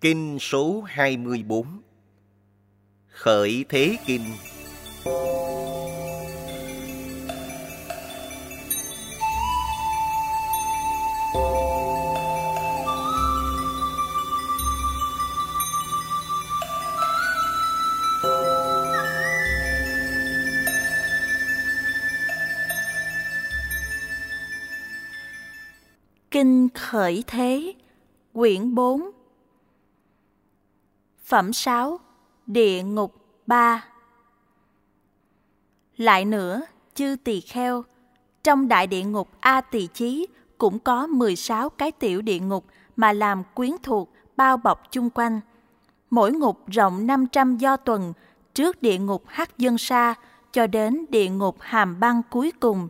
Kinh số 24 Khởi Thế Kinh. Kinh Khởi Thế Quyển 4 Phẩm 6 Địa ngục 3 Lại nữa, chư tỳ kheo, trong đại địa ngục A tỳ chí cũng có 16 cái tiểu địa ngục mà làm quyến thuộc bao bọc chung quanh. Mỗi ngục rộng 500 do tuần, trước địa ngục Hắc Dân Sa cho đến địa ngục Hàm Băng cuối cùng.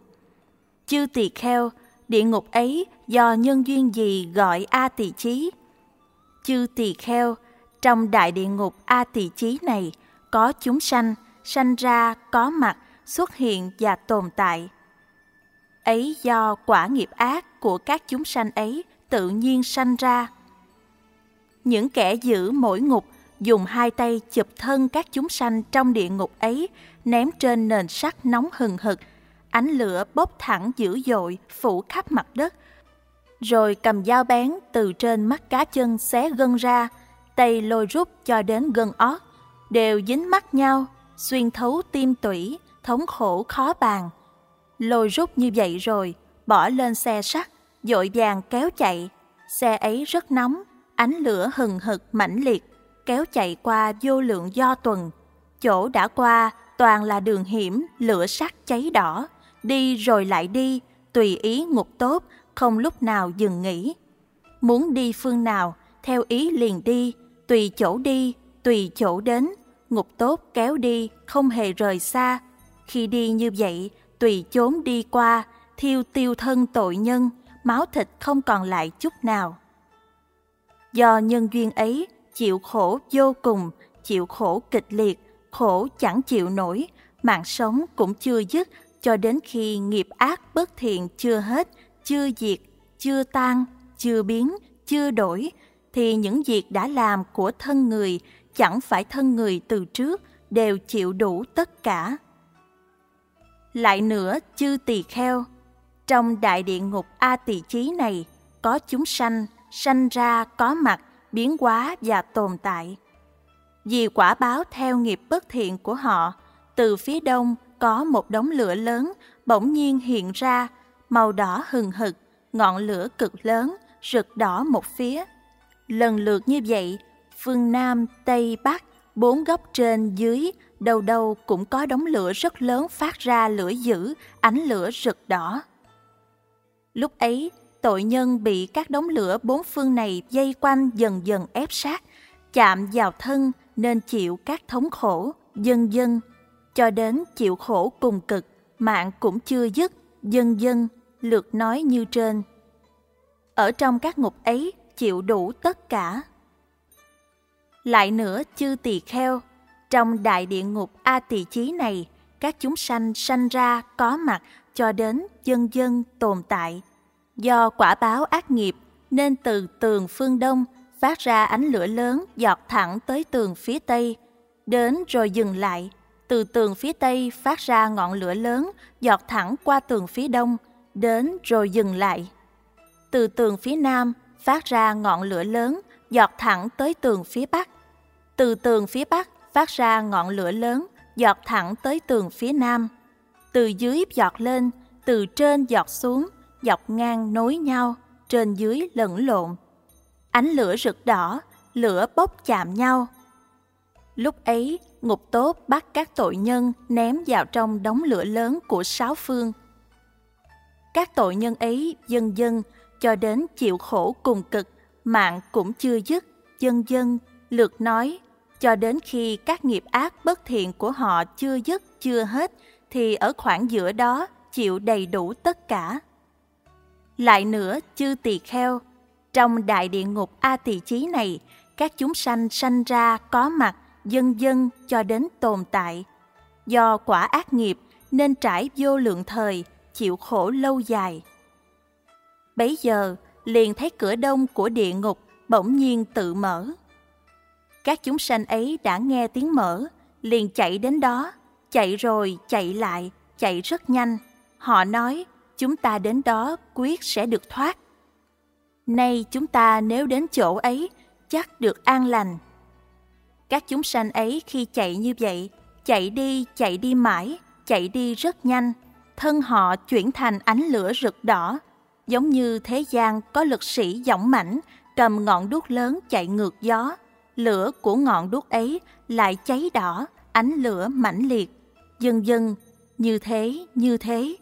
Chư tỳ kheo, địa ngục ấy do nhân duyên gì gọi A tỳ chí? Chư tỳ kheo, trong đại địa ngục A tỳ chí này có chúng sanh, sanh ra, có mặt, xuất hiện và tồn tại. Ấy do quả nghiệp ác của các chúng sanh ấy tự nhiên sanh ra. Những kẻ giữ mỗi ngục dùng hai tay chụp thân các chúng sanh trong địa ngục ấy ném trên nền sắt nóng hừng hực ánh lửa bốc thẳng dữ dội phủ khắp mặt đất rồi cầm dao bén từ trên mắt cá chân xé gân ra tay lôi rút cho đến gân ót đều dính mắt nhau xuyên thấu tim tủy thống khổ khó bàn. Lôi rút như vậy rồi bỏ lên xe sắt dội vàng kéo chạy. Xe ấy rất nóng ánh lửa hừng hực mãnh liệt kéo chạy qua vô lượng do tuần. Chỗ đã qua toàn là đường hiểm lửa sắt cháy đỏ. Đi rồi lại đi, tùy ý ngục tốt, không lúc nào dừng nghỉ. Muốn đi phương nào, theo ý liền đi, tùy chỗ đi, tùy chỗ đến, ngục tốt kéo đi, không hề rời xa. Khi đi như vậy, tùy chốn đi qua, thiêu tiêu thân tội nhân, máu thịt không còn lại chút nào. Do nhân duyên ấy, chịu khổ vô cùng, chịu khổ kịch liệt, khổ chẳng chịu nổi, mạng sống cũng chưa dứt cho đến khi nghiệp ác bất thiện chưa hết, chưa diệt, chưa tan, chưa biến, chưa đổi, thì những việc đã làm của thân người chẳng phải thân người từ trước đều chịu đủ tất cả. Lại nữa, chư tỳ kheo, trong đại địa ngục A tỳ chí này có chúng sanh, sanh ra có mặt, biến hóa và tồn tại. Vì quả báo theo nghiệp bất thiện của họ, từ phía đông có một đống lửa lớn bỗng nhiên hiện ra, màu đỏ hừng hực, ngọn lửa cực lớn, rực đỏ một phía. Lần lượt như vậy, phương Nam, Tây, Bắc, bốn góc trên dưới, đầu đầu cũng có đống lửa rất lớn phát ra lửa dữ, ánh lửa rực đỏ. Lúc ấy, tội nhân bị các đống lửa bốn phương này dây quanh dần dần ép sát, chạm vào thân nên chịu các thống khổ, dần dần cho đến chịu khổ cùng cực, mạng cũng chưa dứt, dần dần, lượt nói như trên. Ở trong các ngục ấy chịu đủ tất cả. Lại nữa chư tỳ kheo, trong đại địa ngục A tỳ chí này, các chúng sanh sanh ra có mặt cho đến dân dân tồn tại. Do quả báo ác nghiệp nên từ tường phương đông phát ra ánh lửa lớn giọt thẳng tới tường phía tây, đến rồi dừng lại, từ tường phía tây phát ra ngọn lửa lớn, giọt thẳng qua tường phía đông, đến rồi dừng lại. Từ tường phía nam phát ra ngọn lửa lớn, giọt thẳng tới tường phía bắc. Từ tường phía bắc phát ra ngọn lửa lớn, giọt thẳng tới tường phía nam. Từ dưới giọt lên, từ trên giọt xuống, dọc ngang nối nhau, trên dưới lẫn lộn. Ánh lửa rực đỏ, lửa bốc chạm nhau. Lúc ấy, ngục tốt bắt các tội nhân ném vào trong đống lửa lớn của sáu phương. Các tội nhân ấy dần dần cho đến chịu khổ cùng cực, mạng cũng chưa dứt, dân dân lượt nói, cho đến khi các nghiệp ác bất thiện của họ chưa dứt, chưa hết, thì ở khoảng giữa đó chịu đầy đủ tất cả. Lại nữa, chư tỳ kheo, trong đại địa ngục A tỳ chí này, các chúng sanh sanh ra có mặt dân dân cho đến tồn tại. Do quả ác nghiệp nên trải vô lượng thời, chịu khổ lâu dài. Bấy giờ, liền thấy cửa đông của địa ngục bỗng nhiên tự mở. Các chúng sanh ấy đã nghe tiếng mở, liền chạy đến đó, chạy rồi chạy lại, chạy rất nhanh. Họ nói, chúng ta đến đó quyết sẽ được thoát. Nay chúng ta nếu đến chỗ ấy, chắc được an lành. Các chúng sanh ấy khi chạy như vậy, chạy đi, chạy đi mãi, chạy đi rất nhanh, thân họ chuyển thành ánh lửa rực đỏ, giống như thế gian có lực sĩ giọng mảnh cầm ngọn đuốc lớn chạy ngược gió, lửa của ngọn đuốc ấy lại cháy đỏ, ánh lửa mãnh liệt, dần dần như thế, như thế.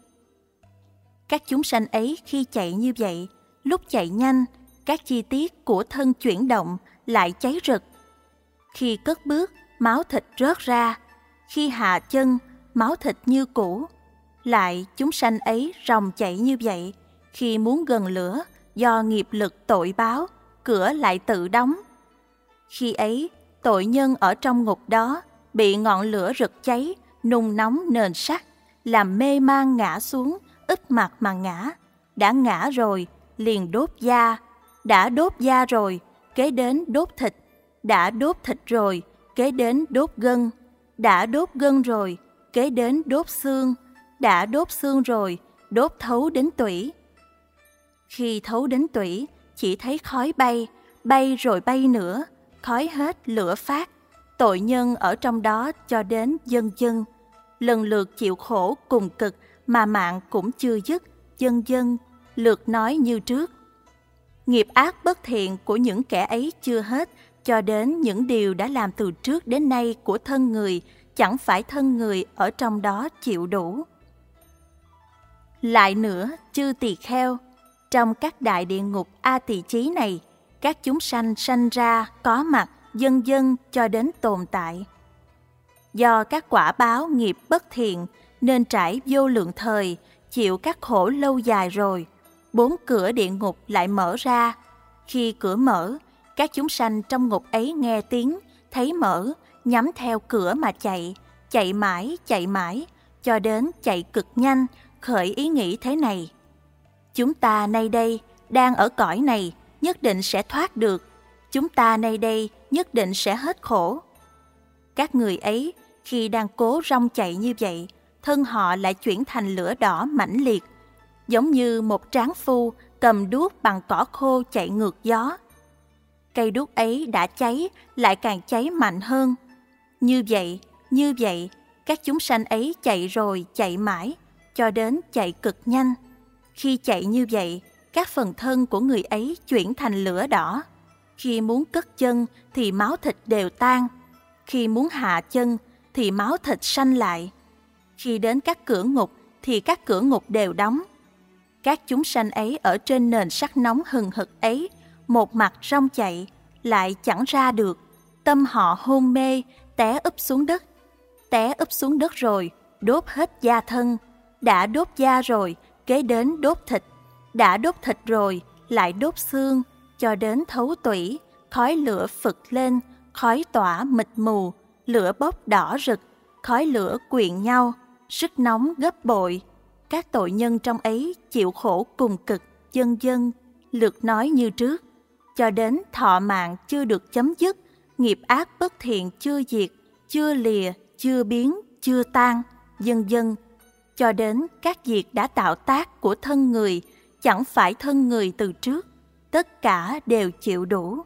Các chúng sanh ấy khi chạy như vậy, lúc chạy nhanh, các chi tiết của thân chuyển động lại cháy rực. Khi cất bước, máu thịt rớt ra, khi hạ chân, máu thịt như cũ. Lại chúng sanh ấy ròng chạy như vậy, khi muốn gần lửa, do nghiệp lực tội báo, cửa lại tự đóng. Khi ấy, tội nhân ở trong ngục đó bị ngọn lửa rực cháy, nung nóng nền sắt, làm mê man ngã xuống, ít mặt mà ngã. Đã ngã rồi, liền đốt da. Đã đốt da rồi, kế đến đốt thịt. Đã đốt thịt rồi, kế đến đốt gân. Đã đốt gân rồi, kế đến đốt xương. Đã đốt xương rồi, đốt thấu đến tủy. Khi thấu đến tủy, chỉ thấy khói bay, bay rồi bay nữa, khói hết lửa phát. Tội nhân ở trong đó cho đến dân dân, lần lượt chịu khổ cùng cực mà mạng cũng chưa dứt, dân dân, lượt nói như trước. Nghiệp ác bất thiện của những kẻ ấy chưa hết, cho đến những điều đã làm từ trước đến nay của thân người, chẳng phải thân người ở trong đó chịu đủ. Lại nữa, chư tỳ kheo, trong các đại địa ngục A tỳ chí này, các chúng sanh sanh ra, có mặt, dân dân cho đến tồn tại. Do các quả báo nghiệp bất thiện nên trải vô lượng thời, chịu các khổ lâu dài rồi, bốn cửa địa ngục lại mở ra. Khi cửa mở, các chúng sanh trong ngục ấy nghe tiếng, thấy mở, nhắm theo cửa mà chạy, chạy mãi, chạy mãi, cho đến chạy cực nhanh, khởi ý nghĩ thế này. Chúng ta nay đây, đang ở cõi này, nhất định sẽ thoát được. Chúng ta nay đây nhất định sẽ hết khổ. Các người ấy, khi đang cố rong chạy như vậy, thân họ lại chuyển thành lửa đỏ mãnh liệt, giống như một tráng phu cầm đuốc bằng cỏ khô chạy ngược gió. Cây đuốc ấy đã cháy, lại càng cháy mạnh hơn. Như vậy, như vậy, các chúng sanh ấy chạy rồi chạy mãi, cho đến chạy cực nhanh. Khi chạy như vậy, các phần thân của người ấy chuyển thành lửa đỏ. Khi muốn cất chân thì máu thịt đều tan. Khi muốn hạ chân thì máu thịt sanh lại. Khi đến các cửa ngục thì các cửa ngục đều đóng. Các chúng sanh ấy ở trên nền sắc nóng hừng hực ấy, một mặt rong chạy, lại chẳng ra được. Tâm họ hôn mê, té úp xuống đất. Té úp xuống đất rồi, đốt hết da thân. Đã đốt da rồi, kế đến đốt thịt. Đã đốt thịt rồi, lại đốt xương, cho đến thấu tủy, khói lửa phực lên, khói tỏa mịt mù, lửa bốc đỏ rực, khói lửa quyện nhau, sức nóng gấp bội. Các tội nhân trong ấy chịu khổ cùng cực, dân dân, lượt nói như trước. Cho đến thọ mạng chưa được chấm dứt, nghiệp ác bất thiện chưa diệt, chưa lìa, chưa biến, chưa tan, dân dân. Cho đến các việc đã tạo tác của thân người, chẳng phải thân người từ trước, tất cả đều chịu đủ.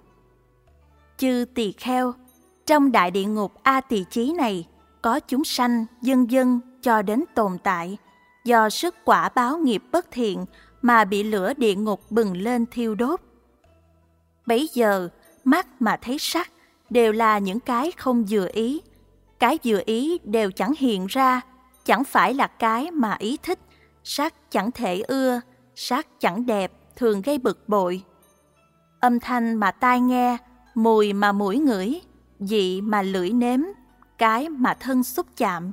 Chư tỳ kheo, trong đại địa ngục A tỳ chí này, có chúng sanh, dân dân cho đến tồn tại, do sức quả báo nghiệp bất thiện mà bị lửa địa ngục bừng lên thiêu đốt. Bấy giờ, mắt mà thấy sắc đều là những cái không vừa ý, cái vừa ý đều chẳng hiện ra, chẳng phải là cái mà ý thích, sắc chẳng thể ưa, sắc chẳng đẹp, thường gây bực bội. Âm thanh mà tai nghe, mùi mà mũi ngửi, dị mà lưỡi nếm, cái mà thân xúc chạm.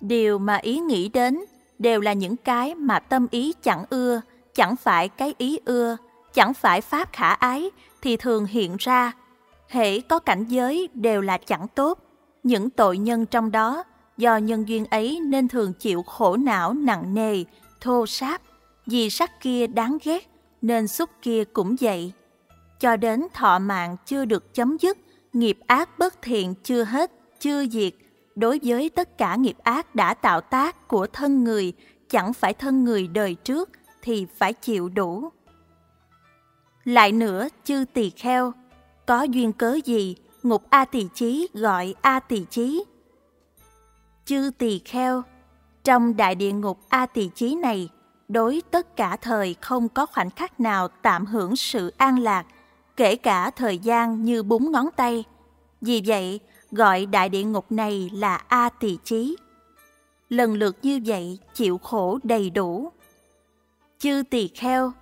Điều mà ý nghĩ đến đều là những cái mà tâm ý chẳng ưa, chẳng phải cái ý ưa, chẳng phải pháp khả ái thì thường hiện ra. Hễ có cảnh giới đều là chẳng tốt. Những tội nhân trong đó do nhân duyên ấy nên thường chịu khổ não nặng nề, thô sáp. Vì sắc kia đáng ghét nên xúc kia cũng vậy. Cho đến thọ mạng chưa được chấm dứt nghiệp ác bất thiện chưa hết, chưa diệt, đối với tất cả nghiệp ác đã tạo tác của thân người, chẳng phải thân người đời trước thì phải chịu đủ. Lại nữa, chư tỳ kheo, có duyên cớ gì ngục A tỳ chí gọi A tỳ chí? Chư tỳ kheo, trong đại địa ngục A tỳ chí này, đối tất cả thời không có khoảnh khắc nào tạm hưởng sự an lạc, kể cả thời gian như búng ngón tay. Vì vậy, gọi đại địa ngục này là A tỳ chí. Lần lượt như vậy chịu khổ đầy đủ. Chư tỳ kheo,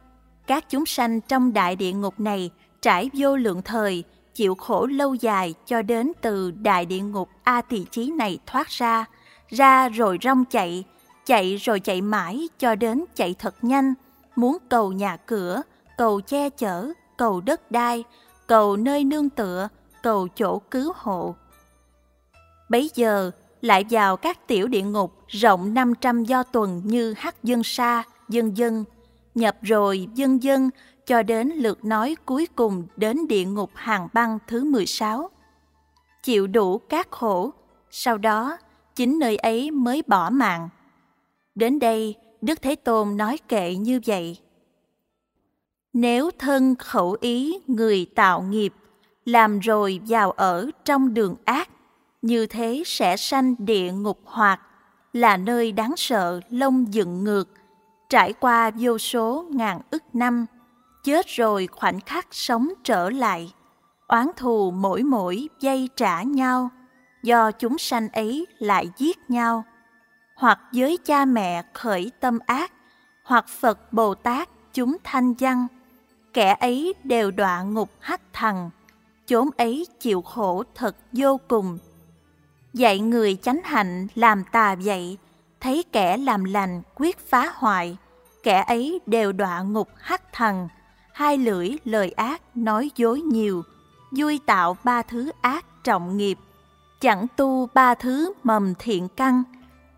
các chúng sanh trong đại địa ngục này trải vô lượng thời, chịu khổ lâu dài cho đến từ đại địa ngục A tỳ chí này thoát ra, ra rồi rong chạy, chạy rồi chạy mãi cho đến chạy thật nhanh, muốn cầu nhà cửa, cầu che chở, cầu đất đai, cầu nơi nương tựa, cầu chỗ cứu hộ. Bấy giờ lại vào các tiểu địa ngục rộng 500 do tuần như Hắc Dân Sa, Dân Dân, nhập rồi Dân Dân cho đến lượt nói cuối cùng đến địa ngục hàng băng thứ 16. Chịu đủ các khổ, sau đó chính nơi ấy mới bỏ mạng. Đến đây, Đức Thế Tôn nói kệ như vậy. Nếu thân khẩu ý người tạo nghiệp, làm rồi vào ở trong đường ác, như thế sẽ sanh địa ngục hoạt, là nơi đáng sợ lông dựng ngược, trải qua vô số ngàn ức năm, chết rồi khoảnh khắc sống trở lại, oán thù mỗi mỗi dây trả nhau, do chúng sanh ấy lại giết nhau, hoặc với cha mẹ khởi tâm ác, hoặc Phật Bồ Tát chúng thanh văn, kẻ ấy đều đọa ngục hắc thần, chốn ấy chịu khổ thật vô cùng. Dạy người chánh hạnh làm tà vậy, thấy kẻ làm lành quyết phá hoại, kẻ ấy đều đọa ngục hắc thần, hai lưỡi lời ác nói dối nhiều, vui tạo ba thứ ác trọng nghiệp, chẳng tu ba thứ mầm thiện căn,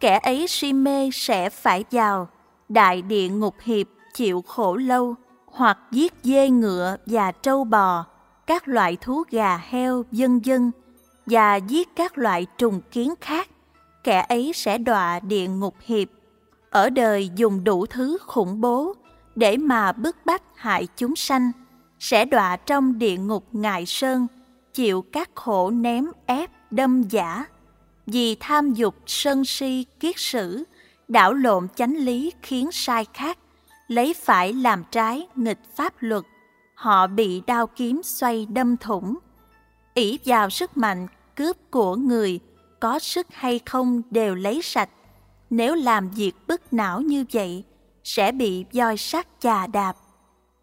kẻ ấy si mê sẽ phải vào, đại địa ngục hiệp chịu khổ lâu, hoặc giết dê ngựa và trâu bò, các loại thú gà heo dân dân, và giết các loại trùng kiến khác, kẻ ấy sẽ đọa địa ngục hiệp. Ở đời dùng đủ thứ khủng bố để mà bức bách hại chúng sanh, sẽ đọa trong địa ngục ngại sơn, chịu các khổ ném ép đâm giả. Vì tham dục sân si kiết sử, đảo lộn chánh lý khiến sai khác, lấy phải làm trái nghịch pháp luật, họ bị đao kiếm xoay đâm thủng. ỷ vào sức mạnh cướp của người, có sức hay không đều lấy sạch. Nếu làm việc bức não như vậy, sẽ bị voi sắt chà đạp.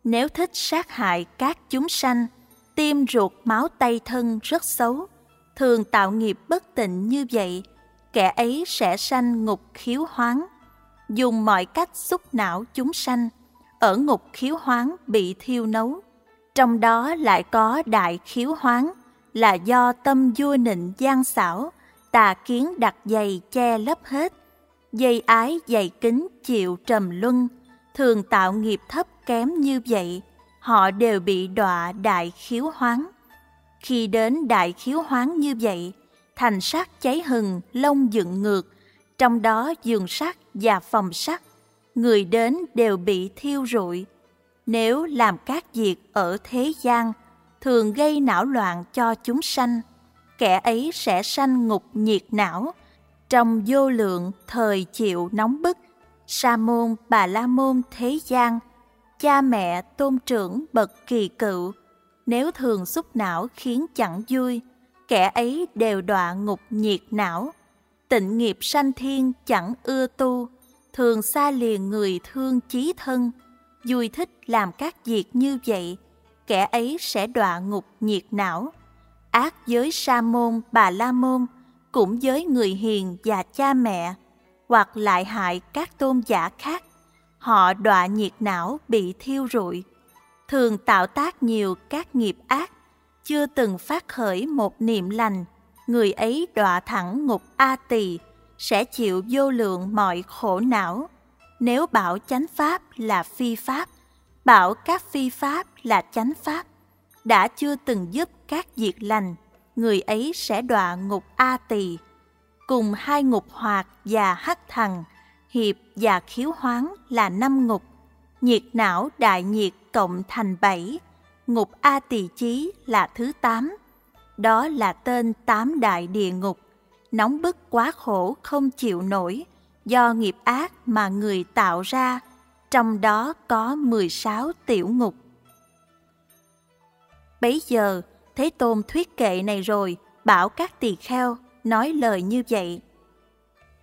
Nếu thích sát hại các chúng sanh, tim ruột máu tay thân rất xấu, thường tạo nghiệp bất tịnh như vậy, kẻ ấy sẽ sanh ngục khiếu hoáng. Dùng mọi cách xúc não chúng sanh, ở ngục khiếu hoáng bị thiêu nấu. Trong đó lại có đại khiếu hoáng, là do tâm vua nịnh gian xảo, tà kiến đặt dày che lấp hết, dây ái dày kính chịu trầm luân, thường tạo nghiệp thấp kém như vậy, họ đều bị đọa đại khiếu hoáng. Khi đến đại khiếu hoáng như vậy, thành sắc cháy hừng, lông dựng ngược, trong đó giường sắt và phòng sắt, người đến đều bị thiêu rụi. Nếu làm các việc ở thế gian, thường gây não loạn cho chúng sanh, kẻ ấy sẽ sanh ngục nhiệt não, trong vô lượng thời chịu nóng bức, sa môn bà la môn thế gian, cha mẹ tôn trưởng bậc kỳ cựu, nếu thường xúc não khiến chẳng vui, kẻ ấy đều đọa ngục nhiệt não. Tịnh nghiệp sanh thiên chẳng ưa tu, thường xa liền người thương chí thân, vui thích làm các việc như vậy, kẻ ấy sẽ đọa ngục nhiệt não. Ác giới sa môn, bà la môn, cũng với người hiền và cha mẹ, hoặc lại hại các tôn giả khác. Họ đọa nhiệt não bị thiêu rụi, thường tạo tác nhiều các nghiệp ác, chưa từng phát khởi một niệm lành, người ấy đọa thẳng ngục A tỳ sẽ chịu vô lượng mọi khổ não. Nếu bảo chánh pháp là phi pháp, bảo các phi pháp là chánh pháp, đã chưa từng giúp các việc lành, người ấy sẽ đọa ngục A Tỳ. Cùng hai ngục hoạt và hắc thần, hiệp và khiếu hoáng là năm ngục. Nhiệt não đại nhiệt cộng thành bảy. Ngục A Tỳ chí là thứ tám. Đó là tên tám đại địa ngục. Nóng bức quá khổ không chịu nổi, do nghiệp ác mà người tạo ra, trong đó có 16 tiểu ngục. Bấy giờ, Thế Tôn thuyết kệ này rồi, bảo các tỳ kheo nói lời như vậy.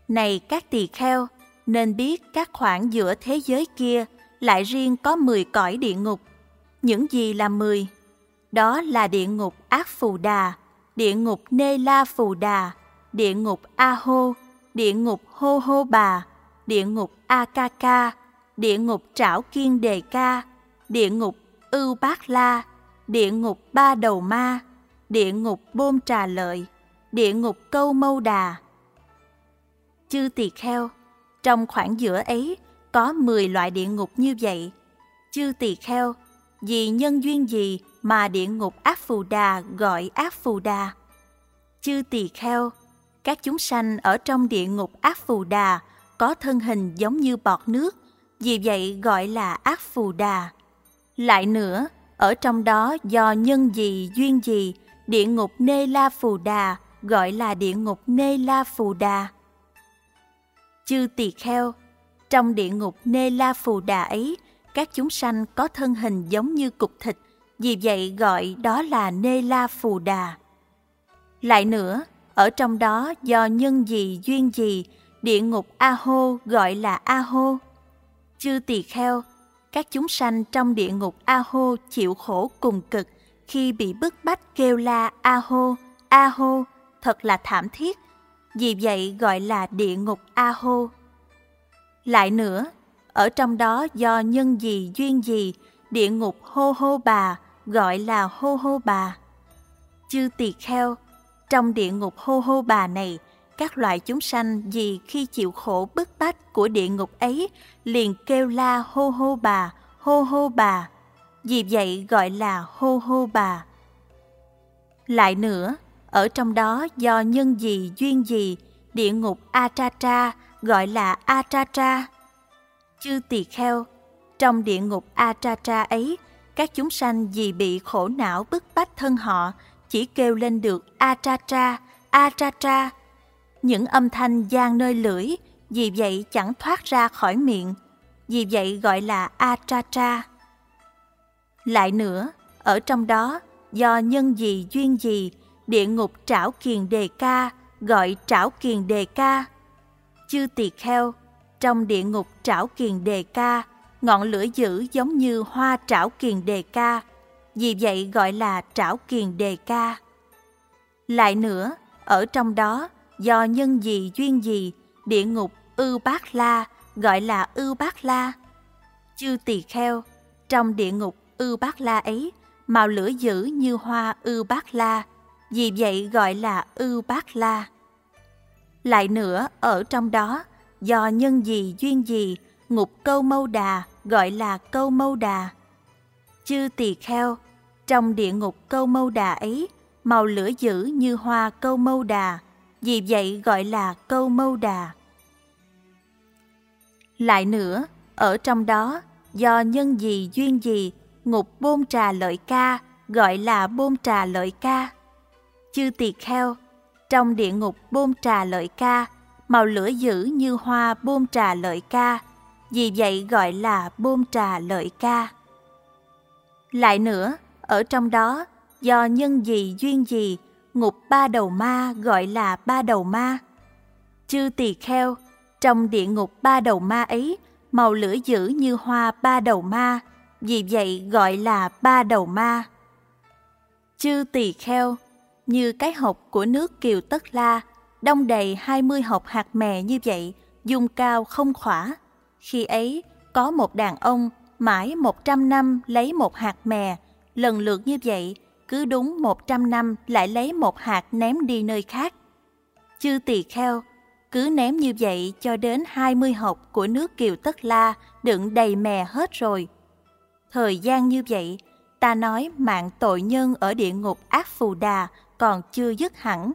Này các tỳ kheo, nên biết các khoảng giữa thế giới kia lại riêng có 10 cõi địa ngục. Những gì là 10? Đó là địa ngục Ác Phù Đà, địa ngục Nê La Phù Đà, địa ngục A Hô, địa ngục Hô Hô Bà, địa ngục A Ca Ca, địa ngục Trảo Kiên Đề Ca, địa ngục Ưu Bát La, địa ngục Ba Đầu Ma, địa ngục bôm Trà Lợi, địa ngục Câu Mâu Đà. Chư tỳ kheo, trong khoảng giữa ấy có 10 loại địa ngục như vậy. Chư tỳ kheo, vì nhân duyên gì mà địa ngục ác phù đà gọi ác phù đà? Chư tỳ kheo, các chúng sanh ở trong địa ngục ác phù đà có thân hình giống như bọt nước, vì vậy gọi là ác phù đà. Lại nữa, ở trong đó do nhân gì duyên gì, địa ngục Nê La Phù Đà gọi là địa ngục Nê La Phù Đà. Chư tỳ kheo, trong địa ngục Nê La Phù Đà ấy, các chúng sanh có thân hình giống như cục thịt, vì vậy gọi đó là Nê La Phù Đà. Lại nữa, ở trong đó do nhân gì duyên gì, địa ngục A Hô gọi là A Hô. Chư tỳ kheo, các chúng sanh trong địa ngục A Hô chịu khổ cùng cực khi bị bức bách kêu la A Hô, A Hô, thật là thảm thiết. Vì vậy gọi là địa ngục A Hô. Lại nữa, ở trong đó do nhân gì duyên gì, địa ngục hô hô bà gọi là hô hô bà. Chư tỳ kheo, trong địa ngục hô hô bà này, các loại chúng sanh vì khi chịu khổ bức bách của địa ngục ấy liền kêu la hô hô bà, hô hô bà. Vì vậy gọi là hô hô bà. Lại nữa, ở trong đó do nhân gì duyên gì, địa ngục A Tra Tra gọi là A Tra Tra. Chư tỳ kheo, trong địa ngục A Tra Tra ấy, các chúng sanh vì bị khổ não bức bách thân họ, chỉ kêu lên được A Tra những âm thanh gian nơi lưỡi, vì vậy chẳng thoát ra khỏi miệng, vì vậy gọi là A Tra Tra. Lại nữa, ở trong đó, do nhân gì duyên gì, địa ngục trảo kiền đề ca gọi trảo kiền đề ca. Chư tỳ kheo, trong địa ngục trảo kiền đề ca, ngọn lửa dữ giống như hoa trảo kiền đề ca, vì vậy gọi là trảo kiền đề ca. Lại nữa, ở trong đó, do nhân gì duyên gì, địa ngục ưu bát la gọi là ưu bát la. Chư tỳ kheo, trong địa ngục ưu bát la ấy, màu lửa dữ như hoa ưu bát la, vì vậy gọi là ưu bát la. Lại nữa, ở trong đó, do nhân gì duyên gì, ngục câu mâu đà gọi là câu mâu đà. Chư tỳ kheo, trong địa ngục câu mâu đà ấy, màu lửa dữ như hoa câu mâu đà, vì vậy gọi là câu mâu đà. Lại nữa, ở trong đó, do nhân gì duyên gì, ngục bôn trà lợi ca gọi là bôn trà lợi ca. Chư tỳ kheo, trong địa ngục bôn trà lợi ca, màu lửa dữ như hoa bôn trà lợi ca, vì vậy gọi là bôn trà lợi ca. Lại nữa, ở trong đó, do nhân gì duyên gì, ngục ba đầu ma gọi là ba đầu ma. Chư tỳ kheo, trong địa ngục ba đầu ma ấy, màu lửa dữ như hoa ba đầu ma, vì vậy gọi là ba đầu ma. Chư tỳ kheo, như cái hộp của nước Kiều Tất La, đông đầy 20 hộp hạt mè như vậy, dung cao không khỏa. Khi ấy, có một đàn ông mãi 100 năm lấy một hạt mè, lần lượt như vậy, cứ đúng 100 năm lại lấy một hạt ném đi nơi khác. Chư tỳ kheo, cứ ném như vậy cho đến 20 hộp của nước Kiều Tất La đựng đầy mè hết rồi. Thời gian như vậy, ta nói mạng tội nhân ở địa ngục ác phù đà còn chưa dứt hẳn.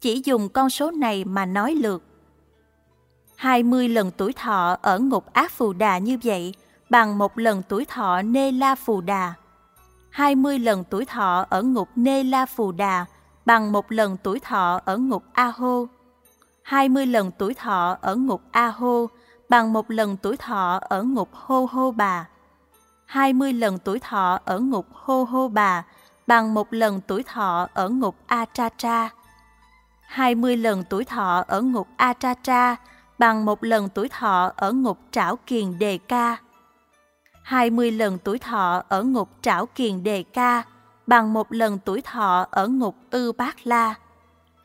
Chỉ dùng con số này mà nói lượt. 20 lần tuổi thọ ở ngục ác phù đà như vậy bằng một lần tuổi thọ nê la phù đà. 20 lần tuổi thọ ở ngục nê la phù đà bằng một lần tuổi thọ ở ngục A Hô. 20 lần tuổi thọ ở ngục A Hô bằng một lần tuổi thọ ở ngục Hô Hô Bà. 20 lần tuổi thọ ở ngục Hô Hô Bà bằng một lần tuổi thọ ở ngục A Tra Tra. 20 lần tuổi thọ ở ngục A Tra Tra bằng một lần tuổi thọ ở ngục Trảo Kiền Đề Ca. 20 lần tuổi thọ ở ngục Trảo Kiền Đề Ca, bằng một lần tuổi thọ ở ngục Ư Bát La.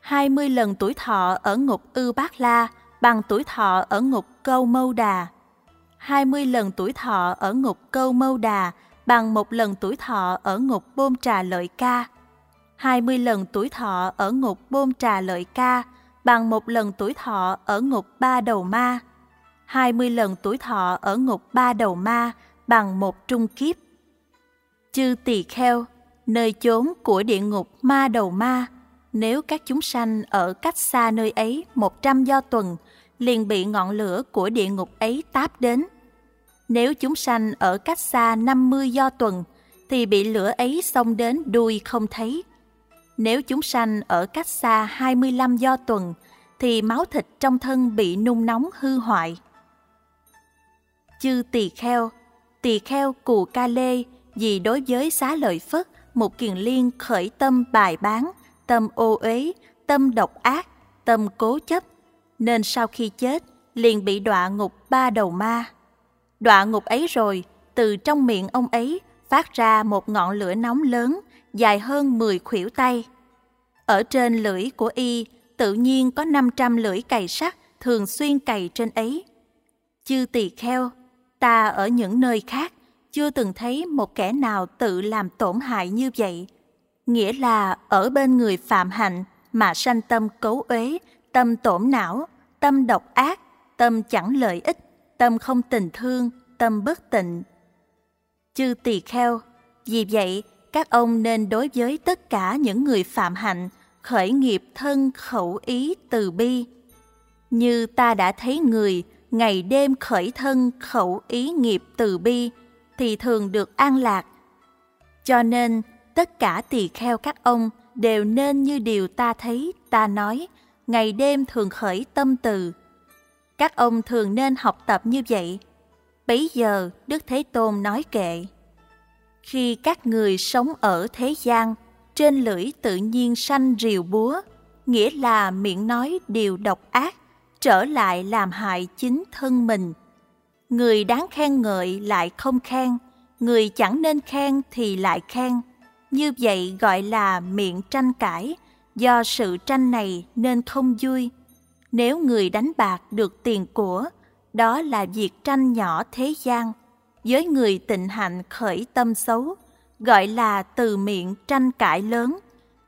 20 lần tuổi thọ ở ngục Ư Bát La, bằng tuổi thọ ở ngục Câu Mâu Đà. 20 lần tuổi thọ ở ngục Câu Mâu Đà, bằng một lần tuổi thọ ở ngục Bôn Trà Lợi Ca. 20 lần tuổi thọ ở ngục Bôn Trà Lợi Ca, bằng một lần tuổi thọ ở ngục Ba Đầu Ma. 20 lần tuổi thọ ở ngục Ba Đầu Ma bằng một trung kiếp. Chư tỳ kheo, nơi chốn của địa ngục ma đầu ma, nếu các chúng sanh ở cách xa nơi ấy một trăm do tuần, liền bị ngọn lửa của địa ngục ấy táp đến. Nếu chúng sanh ở cách xa năm mươi do tuần, thì bị lửa ấy xông đến đuôi không thấy. Nếu chúng sanh ở cách xa hai mươi lăm do tuần, thì máu thịt trong thân bị nung nóng hư hoại. Chư tỳ kheo, tỳ kheo cù ca lê, vì đối với xá lợi phất, một kiền liên khởi tâm bài bán, tâm ô uế, tâm độc ác, tâm cố chấp. Nên sau khi chết, liền bị đọa ngục ba đầu ma. Đọa ngục ấy rồi, từ trong miệng ông ấy phát ra một ngọn lửa nóng lớn, dài hơn 10 khuỷu tay. Ở trên lưỡi của y, tự nhiên có 500 lưỡi cày sắt thường xuyên cày trên ấy. Chư tỳ kheo Ta ở những nơi khác chưa từng thấy một kẻ nào tự làm tổn hại như vậy. Nghĩa là ở bên người phạm hạnh mà sanh tâm cấu uế, tâm tổn não, tâm độc ác, tâm chẳng lợi ích, tâm không tình thương, tâm bất tịnh. Chư tỳ kheo, vì vậy các ông nên đối với tất cả những người phạm hạnh khởi nghiệp thân khẩu ý từ bi. Như ta đã thấy người ngày đêm khởi thân khẩu ý nghiệp từ bi thì thường được an lạc. Cho nên tất cả tỳ kheo các ông đều nên như điều ta thấy, ta nói, ngày đêm thường khởi tâm từ. Các ông thường nên học tập như vậy. Bấy giờ Đức Thế Tôn nói kệ. Khi các người sống ở thế gian, trên lưỡi tự nhiên sanh rìu búa, nghĩa là miệng nói điều độc ác, trở lại làm hại chính thân mình. Người đáng khen ngợi lại không khen, người chẳng nên khen thì lại khen. Như vậy gọi là miệng tranh cãi, do sự tranh này nên không vui. Nếu người đánh bạc được tiền của, đó là việc tranh nhỏ thế gian. Với người tịnh hạnh khởi tâm xấu, gọi là từ miệng tranh cãi lớn.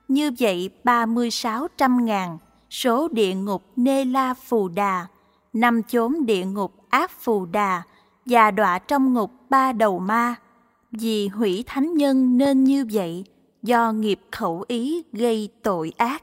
Như vậy ba mươi sáu trăm ngàn số địa ngục Nê La Phù Đà, năm chốn địa ngục Ác Phù Đà và đọa trong ngục ba đầu ma. Vì hủy thánh nhân nên như vậy, do nghiệp khẩu ý gây tội ác.